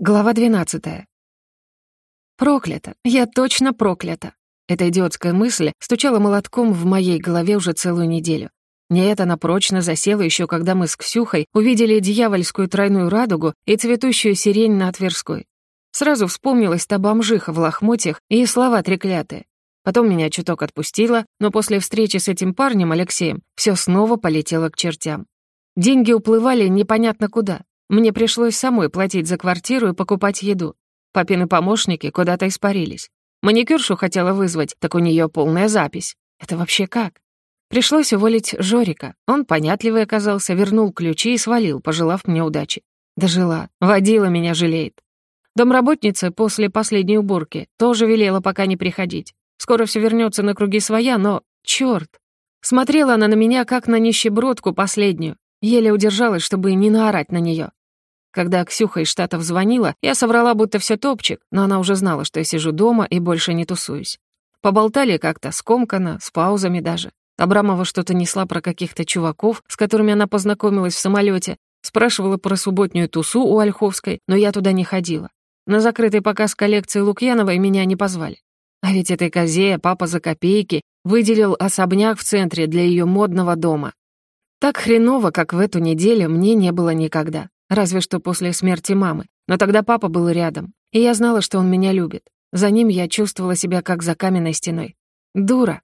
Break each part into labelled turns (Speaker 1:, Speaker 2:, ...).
Speaker 1: Глава 12. Проклято. Я точно проклята. Эта идиотская мысль стучала молотком в моей голове уже целую неделю. Нет, она прочно засела еще, когда мы с Ксюхой увидели дьявольскую тройную радугу и цветущую сирень на Тверской. Сразу вспомнилась та бомжиха в лохмотьях и слова треклятые. Потом меня чуток отпустило, но после встречи с этим парнем, Алексеем, все снова полетело к чертям. Деньги уплывали непонятно куда. Мне пришлось самой платить за квартиру и покупать еду. Папины помощники куда-то испарились. Маникюршу хотела вызвать, так у нее полная запись. Это вообще как? Пришлось уволить Жорика. Он понятливый оказался, вернул ключи и свалил, пожелав мне удачи. Дожила. Водила меня жалеет. Домработница после последней уборки тоже велела пока не приходить. Скоро все вернется на круги своя, но... Черт! Смотрела она на меня, как на нищебродку последнюю. Еле удержалась, чтобы не наорать на нее. Когда Ксюха из Штатов звонила, я соврала, будто все топчик, но она уже знала, что я сижу дома и больше не тусуюсь. Поболтали как-то скомканно, с паузами даже. Абрамова что-то несла про каких-то чуваков, с которыми она познакомилась в самолете, спрашивала про субботнюю тусу у Ольховской, но я туда не ходила. На закрытый показ коллекции Лукьяновой меня не позвали. А ведь этой козе папа за копейки выделил особняк в центре для ее модного дома. Так хреново, как в эту неделю, мне не было никогда. Разве что после смерти мамы. Но тогда папа был рядом, и я знала, что он меня любит. За ним я чувствовала себя как за каменной стеной. Дура.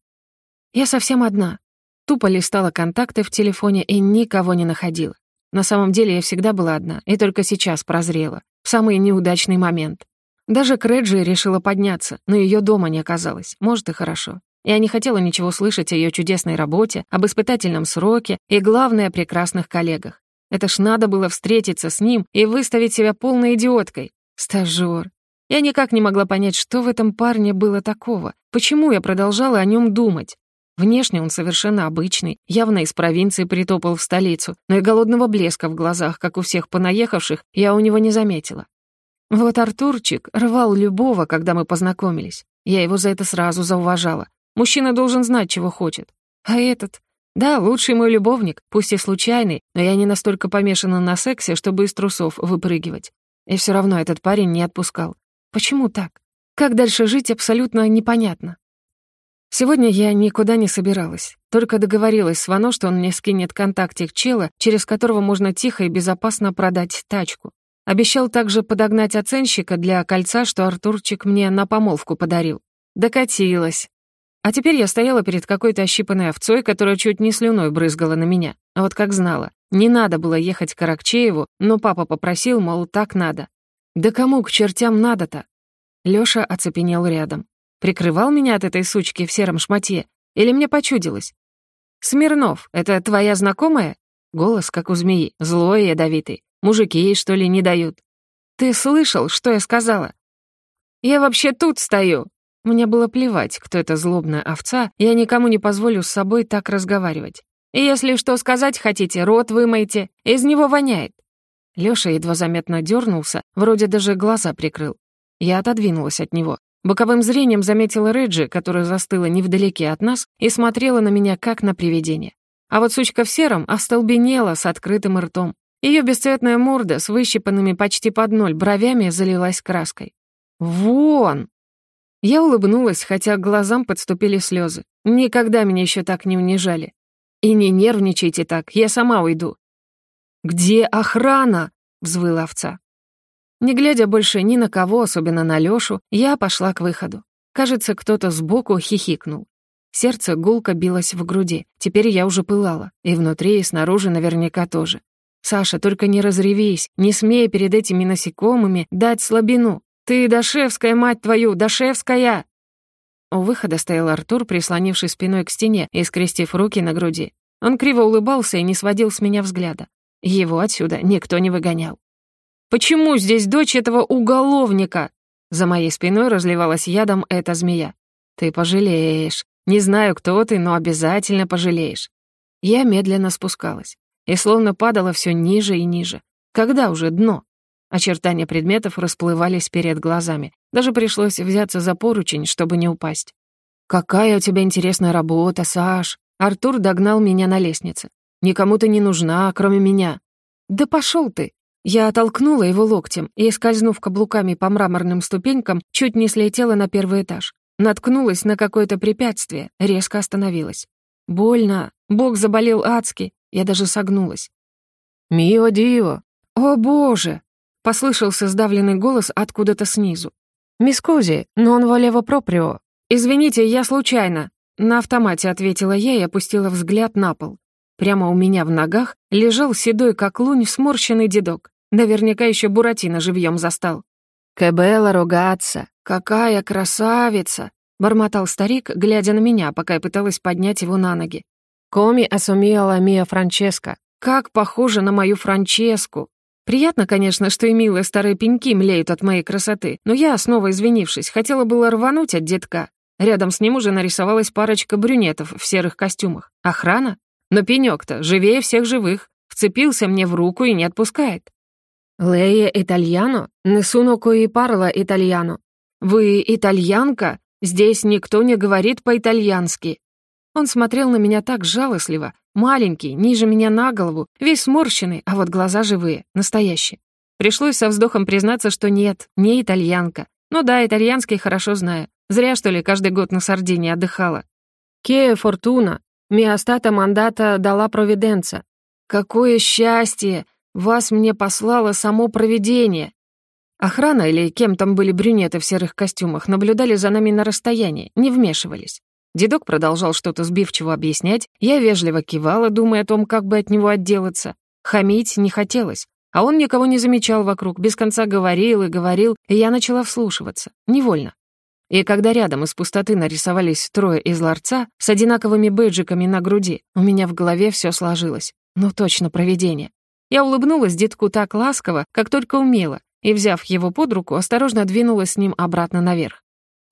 Speaker 1: Я совсем одна. Тупо листала контакты в телефоне и никого не находила. На самом деле я всегда была одна, и только сейчас прозрела. В самый неудачный момент. Даже Крэджи решила подняться, но ее дома не оказалось. Может, и хорошо. Я не хотела ничего слышать о ее чудесной работе, об испытательном сроке и, главное, о прекрасных коллегах. Это ж надо было встретиться с ним и выставить себя полной идиоткой. Стажёр. Я никак не могла понять, что в этом парне было такого. Почему я продолжала о нем думать? Внешне он совершенно обычный, явно из провинции притопал в столицу, но и голодного блеска в глазах, как у всех понаехавших, я у него не заметила. Вот Артурчик рвал любого, когда мы познакомились. Я его за это сразу зауважала. Мужчина должен знать, чего хочет. А этот да, лучший мой любовник, пусть и случайный, но я не настолько помешана на сексе, чтобы из трусов выпрыгивать. И все равно этот парень не отпускал. Почему так? Как дальше жить, абсолютно непонятно. Сегодня я никуда не собиралась. Только договорилась с Вано, что он мне скинет контактик чела, через которого можно тихо и безопасно продать тачку. Обещал также подогнать оценщика для кольца, что Артурчик мне на помолвку подарил. Докатилась. А теперь я стояла перед какой-то ощипанной овцой, которая чуть не слюной брызгала на меня. А вот как знала. Не надо было ехать к Аракчееву, но папа попросил, мол, так надо. Да кому к чертям надо-то? Лёша оцепенел рядом. Прикрывал меня от этой сучки в сером шматье? Или мне почудилось? «Смирнов, это твоя знакомая?» Голос, как у змеи, злой и ядовитый. Мужики ей, что ли, не дают. «Ты слышал, что я сказала?» «Я вообще тут стою!» Мне было плевать, кто эта злобная овца, я никому не позволю с собой так разговаривать. И если что сказать хотите, рот вымойте, из него воняет. Лёша едва заметно дернулся, вроде даже глаза прикрыл. Я отодвинулась от него. Боковым зрением заметила Реджи, которая застыла невдалеке от нас и смотрела на меня как на привидение. А вот сучка в сером остолбенела с открытым ртом. Ее бесцветная морда с выщипанными почти под ноль бровями залилась краской. «Вон!» Я улыбнулась, хотя к глазам подступили слезы. Никогда меня еще так не унижали. И не нервничайте так, я сама уйду. «Где охрана?» — взвыла овца. Не глядя больше ни на кого, особенно на Лёшу, я пошла к выходу. Кажется, кто-то сбоку хихикнул. Сердце гулко билось в груди. Теперь я уже пылала. И внутри, и снаружи наверняка тоже. «Саша, только не разревись, не смей перед этими насекомыми дать слабину. «Ты Дашевская, мать твою, Дашевская!» У выхода стоял Артур, прислонивший спиной к стене и скрестив руки на груди. Он криво улыбался и не сводил с меня взгляда. Его отсюда никто не выгонял. «Почему здесь дочь этого уголовника?» За моей спиной разливалась ядом эта змея. «Ты пожалеешь. Не знаю, кто ты, но обязательно пожалеешь». Я медленно спускалась и словно падала все ниже и ниже. Когда уже дно? Очертания предметов расплывались перед глазами. Даже пришлось взяться за поручень, чтобы не упасть. «Какая у тебя интересная работа, Саш!» Артур догнал меня на лестнице. «Никому ты не нужна, кроме меня». «Да пошел ты!» Я оттолкнула его локтем и, скользнув каблуками по мраморным ступенькам, чуть не слетела на первый этаж. Наткнулась на какое-то препятствие, резко остановилась. Больно, бок заболел адски, я даже согнулась. «Мио Дио!» «О, боже!» — послышался сдавленный голос откуда-то снизу. «Мискузи, он волево проприо!» «Извините, я случайно!» На автомате ответила я и опустила взгляд на пол. Прямо у меня в ногах лежал седой, как лунь, сморщенный дедок. Наверняка еще Буратино живьем застал. «Кэбелла ругаться! Какая красавица!» — бормотал старик, глядя на меня, пока я пыталась поднять его на ноги. «Коми асумиала мия Франческо! Как похоже на мою Франческу!» Приятно, конечно, что и милые старые пеньки млеют от моей красоты, но я, снова извинившись, хотела было рвануть от детка. Рядом с ним уже нарисовалась парочка брюнетов в серых костюмах. Охрана? Но пенёк-то живее всех живых, вцепился мне в руку и не отпускает. «Лея итальяно? Несуно кои парла итальяно. Вы итальянка? Здесь никто не говорит по-итальянски». Он смотрел на меня так жалостливо, маленький, ниже меня на голову, весь сморщенный, а вот глаза живые, настоящие. Пришлось со вздохом признаться, что нет, не итальянка. Ну да, итальянский хорошо знаю. Зря, что ли, каждый год на Сардинии отдыхала. «Кея фортуна, миостата мандата дала провиденца». «Какое счастье! Вас мне послало само провидение!» Охрана или кем там были брюнеты в серых костюмах наблюдали за нами на расстоянии, не вмешивались. Дедок продолжал что-то сбивчиво объяснять, я вежливо кивала, думая о том, как бы от него отделаться. Хамить не хотелось, а он никого не замечал вокруг, без конца говорил и говорил, и я начала вслушиваться, невольно. И когда рядом из пустоты нарисовались трое из ларца с одинаковыми бейджиками на груди, у меня в голове все сложилось. Ну точно провидение. Я улыбнулась детку так ласково, как только умела, и, взяв его под руку, осторожно двинулась с ним обратно наверх.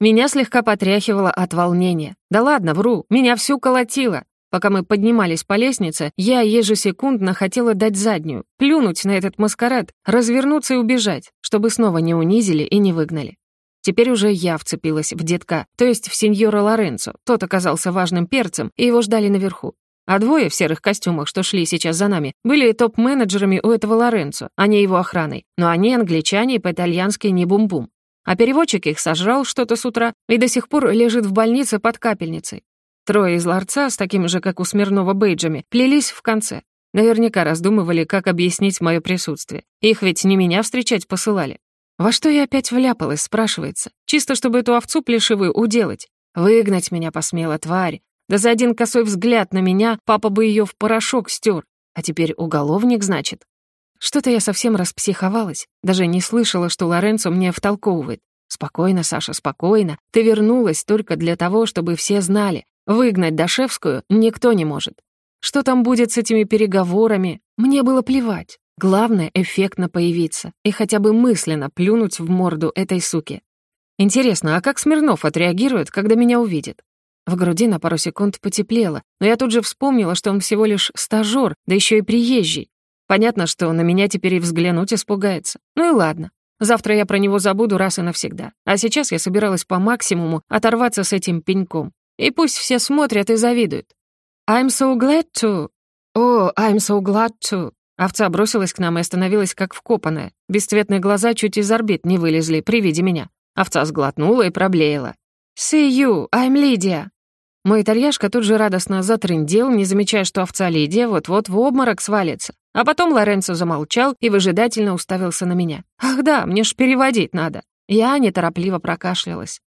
Speaker 1: Меня слегка потряхивало от волнения. Да ладно, вру, меня всю колотило. Пока мы поднимались по лестнице, я ежесекундно хотела дать заднюю, плюнуть на этот маскарад, развернуться и убежать, чтобы снова не унизили и не выгнали. Теперь уже я вцепилась в детка, то есть в сеньора Лоренцо. Тот оказался важным перцем, и его ждали наверху. А двое в серых костюмах, что шли сейчас за нами, были топ-менеджерами у этого Лоренцо, а не его охраной. Но они англичане и по-итальянски не бум-бум. А переводчик их сожрал что-то с утра и до сих пор лежит в больнице под капельницей. Трое из ларца, с такими же, как у Смирнова, бейджами, плелись в конце. Наверняка раздумывали, как объяснить мое присутствие. Их ведь не меня встречать посылали. Во что я опять вляпалась, спрашивается. Чисто, чтобы эту овцу плешивую уделать. Выгнать меня посмела тварь. Да за один косой взгляд на меня папа бы ее в порошок стер. А теперь уголовник, значит. Что-то я совсем распсиховалась. Даже не слышала, что Лоренцо мне втолковывает. Спокойно, Саша, спокойно. Ты вернулась только для того, чтобы все знали. Выгнать Дашевскую никто не может. Что там будет с этими переговорами? Мне было плевать. Главное — эффектно появиться и хотя бы мысленно плюнуть в морду этой суки. Интересно, а как Смирнов отреагирует, когда меня увидит? В груди на пару секунд потеплело, но я тут же вспомнила, что он всего лишь стажёр, да еще и приезжий. Понятно, что на меня теперь и взглянуть испугается. Ну и ладно. Завтра я про него забуду раз и навсегда. А сейчас я собиралась по максимуму оторваться с этим пеньком. И пусть все смотрят и завидуют. I'm so glad to... О, oh, I'm so glad to... Овца бросилась к нам и остановилась как вкопанная. Бесцветные глаза чуть из орбит не вылезли при виде меня. Овца сглотнула и проблеяла. «See you, I'm Лидия!» Мой итальяшка тут же радостно затрындел, не замечая, что овца Лидия вот-вот в обморок свалится. А потом Лоренцо замолчал и выжидательно уставился на меня. «Ах да, мне ж переводить надо!» Я неторопливо прокашлялась.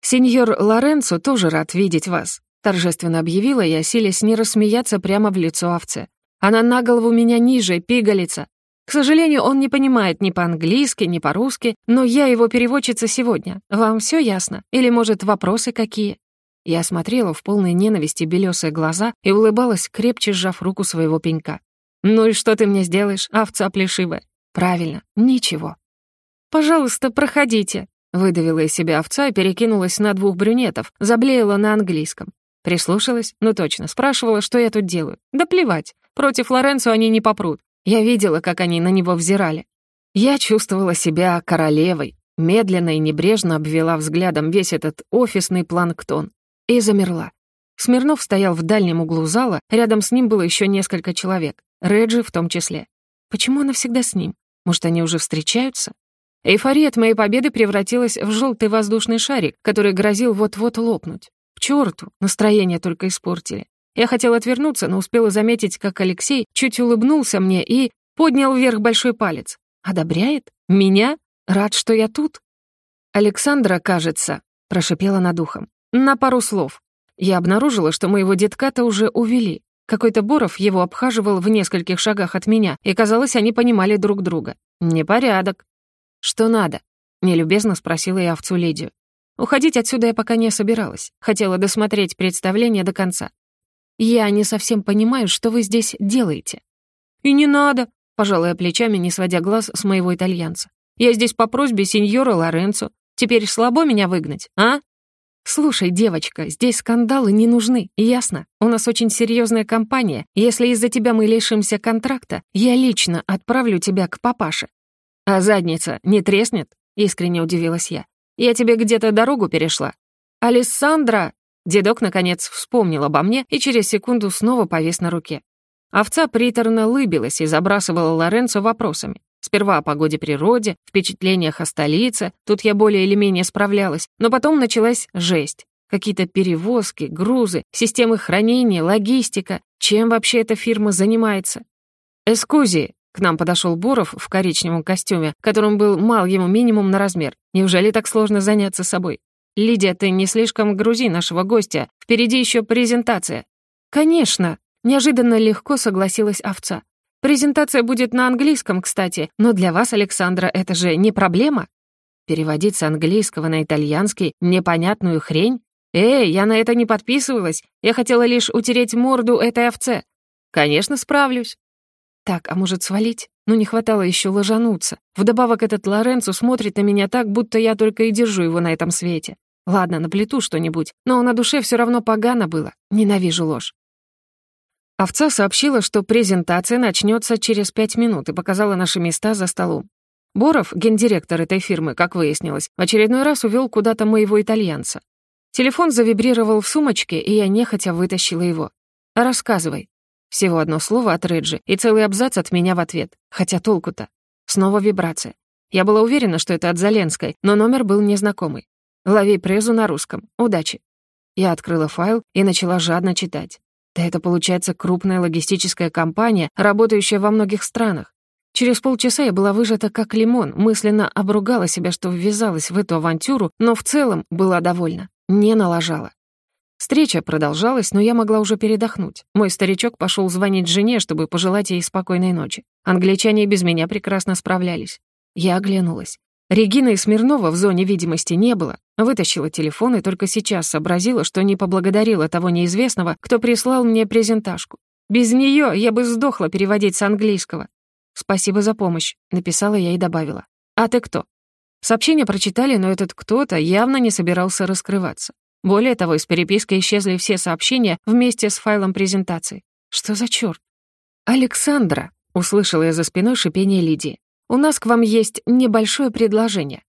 Speaker 1: «Сеньор Лоренцо тоже рад видеть вас», — торжественно объявила я, силясь не рассмеяться прямо в лицо овце. Она на голову меня ниже, пигалица. К сожалению, он не понимает ни по-английски, ни по-русски, но я его переводчица сегодня. Вам все ясно? Или, может, вопросы какие?» Я смотрела в полной ненависти белесые глаза и улыбалась, крепче сжав руку своего пенька. «Ну и что ты мне сделаешь, овца плешивая?» «Правильно, ничего». «Пожалуйста, проходите», — выдавила из себя овца и перекинулась на двух брюнетов, заблеяла на английском. Прислушалась? Ну точно, спрашивала, что я тут делаю. Да плевать. Против Лоренцо они не попрут. Я видела, как они на него взирали. Я чувствовала себя королевой, медленно и небрежно обвела взглядом весь этот офисный планктон и замерла. Смирнов стоял в дальнем углу зала, рядом с ним было еще несколько человек, Реджи в том числе. Почему она всегда с ним? Может, они уже встречаются? Эйфория от моей победы превратилась в желтый воздушный шарик, который грозил вот-вот лопнуть. К черту, настроение только испортили. Я хотела отвернуться, но успела заметить, как Алексей чуть улыбнулся мне и поднял вверх большой палец. «Одобряет? Меня? Рад, что я тут?» «Александра, кажется», — прошипела над ухом. «На пару слов. Я обнаружила, что моего детка-то уже увели. Какой-то Боров его обхаживал в нескольких шагах от меня, и, казалось, они понимали друг друга. Непорядок. «Что надо?» — нелюбезно спросила я овцу Лидию. Уходить отсюда я пока не собиралась. Хотела досмотреть представление до конца. «Я не совсем понимаю, что вы здесь делаете». «И не надо», — пожалуя плечами, не сводя глаз с моего итальянца. «Я здесь по просьбе сеньора Лоренцо. Теперь слабо меня выгнать, а?» «Слушай, девочка, здесь скандалы не нужны, ясно? У нас очень серьезная компания. Если из-за тебя мы лишимся контракта, я лично отправлю тебя к папаше». «А задница не треснет?» — искренне удивилась я. «Я тебе где-то дорогу перешла». «Алессандра!» Дедок, наконец, вспомнил обо мне и через секунду снова повис на руке. Овца приторно лыбилась и забрасывала Лоренцо вопросами. Сперва о погоде природе, впечатлениях о столице, тут я более или менее справлялась, но потом началась жесть. Какие-то перевозки, грузы, системы хранения, логистика. Чем вообще эта фирма занимается? «Эскузи!» — к нам подошел Боров в коричневом костюме, которым был мал ему минимум на размер. «Неужели так сложно заняться собой?» «Лидия, ты не слишком грузи нашего гостя. Впереди еще презентация». «Конечно!» — неожиданно легко согласилась овца. «Презентация будет на английском, кстати, но для вас, Александра, это же не проблема?» Переводить с английского на итальянский непонятную хрень? Эй, я на это не подписывалась. Я хотела лишь утереть морду этой овце. Конечно, справлюсь. Так, а может свалить? Ну, не хватало еще ложануться. Вдобавок этот Лоренцо смотрит на меня так, будто я только и держу его на этом свете. Ладно, наплету что-нибудь, но на душе все равно погано было. Ненавижу ложь. Овца сообщила, что презентация начнется через пять минут и показала наши места за столом. Боров, гендиректор этой фирмы, как выяснилось, в очередной раз увел куда-то моего итальянца. Телефон завибрировал в сумочке, и я нехотя вытащила его. «Рассказывай». Всего одно слово от Реджи и целый абзац от меня в ответ. Хотя толку-то. Снова вибрация. Я была уверена, что это от Заленской, но номер был незнакомый. «Лови презу на русском. Удачи». Я открыла файл и начала жадно читать. Да это получается крупная логистическая компания, работающая во многих странах. Через полчаса я была выжата как лимон, мысленно обругала себя, что ввязалась в эту авантюру, но в целом была довольна. Не налажала. Встреча продолжалась, но я могла уже передохнуть. Мой старичок пошел звонить жене, чтобы пожелать ей спокойной ночи. Англичане без меня прекрасно справлялись. Я оглянулась. Регины Смирнова в зоне видимости не было. Вытащила телефон и только сейчас сообразила, что не поблагодарила того неизвестного, кто прислал мне презентажку. Без нее я бы сдохла переводить с английского. «Спасибо за помощь», — написала я и добавила. «А ты кто?» Сообщение прочитали, но этот кто-то явно не собирался раскрываться. Более того, из переписки исчезли все сообщения вместе с файлом презентации. Что за чёрт? «Александра», — услышала я за спиной шипение Лидии. «У нас к вам есть небольшое предложение».